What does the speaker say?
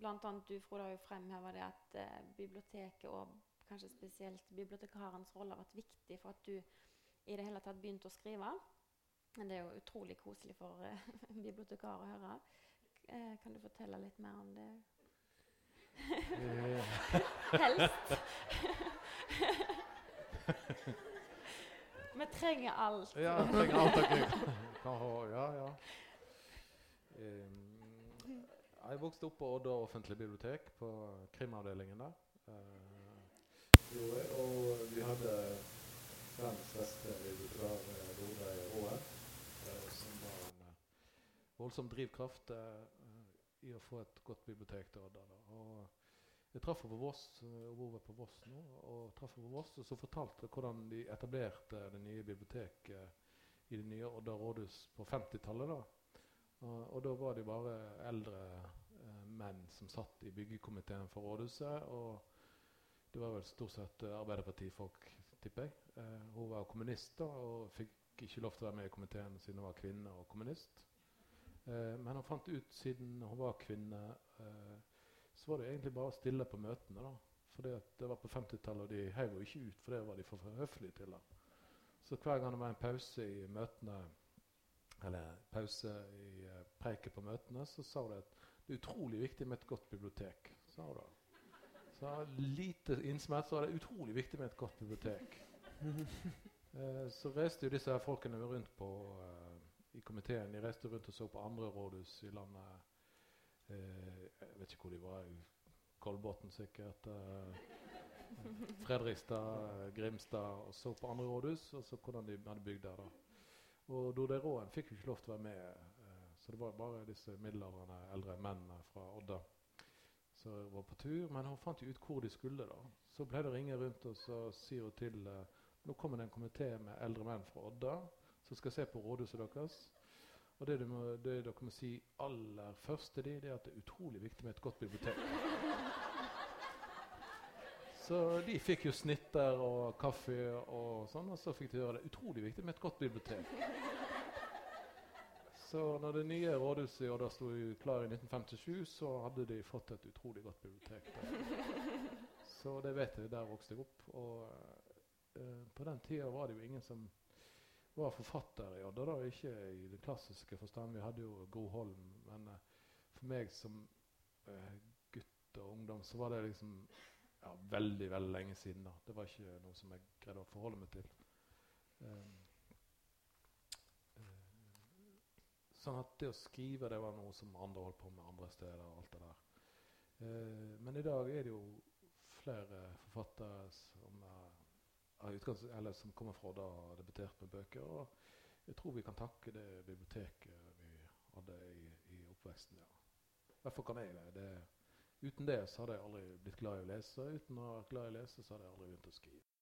blant annet du, Frode, har jo fremheva det at eh, biblioteket og kanskje spesielt bibliotekarens rolle har vært viktig for at du i det hele tatt begynte å skrive. Men det er jo utrolig koselig for eh, bibliotekar å høre. Eh, kan du fortelle litt mer om det? Helst. Vi trenger alt. Ja, vi trenger alt dere kan ha. Ja, ja. Um, jeg vokste opp på Odda offentlige bibliotek, på krimavdelingen der. Uh, og vi hadde verdens beste bibliotekar, Lore Aaen, uh, som var en voldsom drivkraft i å få et godt bibliotek til Odda. Da. Og jeg traff henne på Voss, og bor på Voss nå, og traff på Voss, og så fortalte hvordan de etablerte det nye biblioteket i det nye Odda rådhus på 50-tallet. Og, og, da var de bare eldre eh, menn som satt i byggekomiteen for rådhuset. Og det var vel stort sett eh, Arbeiderpartifolk, tipper jeg. Eh, hun var kommunist da, og fikk ikke lov til å være med i komiteen siden hun var kvinne og kommunist. Eh, men hun fant ut, siden hun var kvinne eh, så var det egentlig bare stille på møtene. da. For det var på 50-tallet, og de heiv jo ikke ut, for det var de for høflige til. da. Så hver gang det var en pause i møtene, eller pause i uh, preiket på møtene, så sa hun at det er utrolig viktig med et godt bibliotek. sa hun da. Så lite innsmett så er det utrolig viktig med et godt bibliotek. eh, så reiste jo disse her folkene rundt på eh, i komiteen. De reiste rundt og så på andre rådhus i landet Eh, jeg vet ikke hvor de var. Kolbotn sikkert. Eh, Fredrikstad, Grimstad, og så på andre rådhus. Og så hvordan de hadde bygd der. da. Og Råen fikk jo ikke lov til å være med. Eh, så det var bare disse middelaldrende eldre mennene fra Odda som var på tur. Men hun fant jo ut hvor de skulle. da. Så ble det ringe rundt, og så sier hun til nå kommer det en komité med eldre menn fra Odda som skal se på rådhuset deres. Og det, må, det, dere må si aller først til dem, det er at det er utrolig viktig med et godt bibliotek. Så de fikk jo snitter og kaffe og sånn, og så fikk de høre det utrolig viktig med et godt bibliotek. Så når det nye rådhuset i Odda sto klar i 1957, så hadde de fått et utrolig godt bibliotek. Der. Så det vet jeg, der vokste jeg opp. Og uh, på den tida var det jo ingen som var forfatter i Odda, da, ikke i den klassiske forstand. Vi hadde jo Gro Holm. Men uh, for meg som uh, gutt og ungdom så var det liksom ja, veldig veldig lenge siden. da. Det var ikke noe som jeg greide å forholde meg til. Um, sånn at det å skrive det var noe som andre holdt på med andre steder. og alt det der. men i dag er det jo flere forfattere som er som kommer fra da debutert med bøker. Og jeg tror vi kan takke det biblioteket vi hadde i, i oppveksten. ja. Derfor kan jeg det. det. Uten det så hadde jeg aldri blitt glad i å lese. Uten å være glad i å lese så hadde jeg aldri begynt å skrive.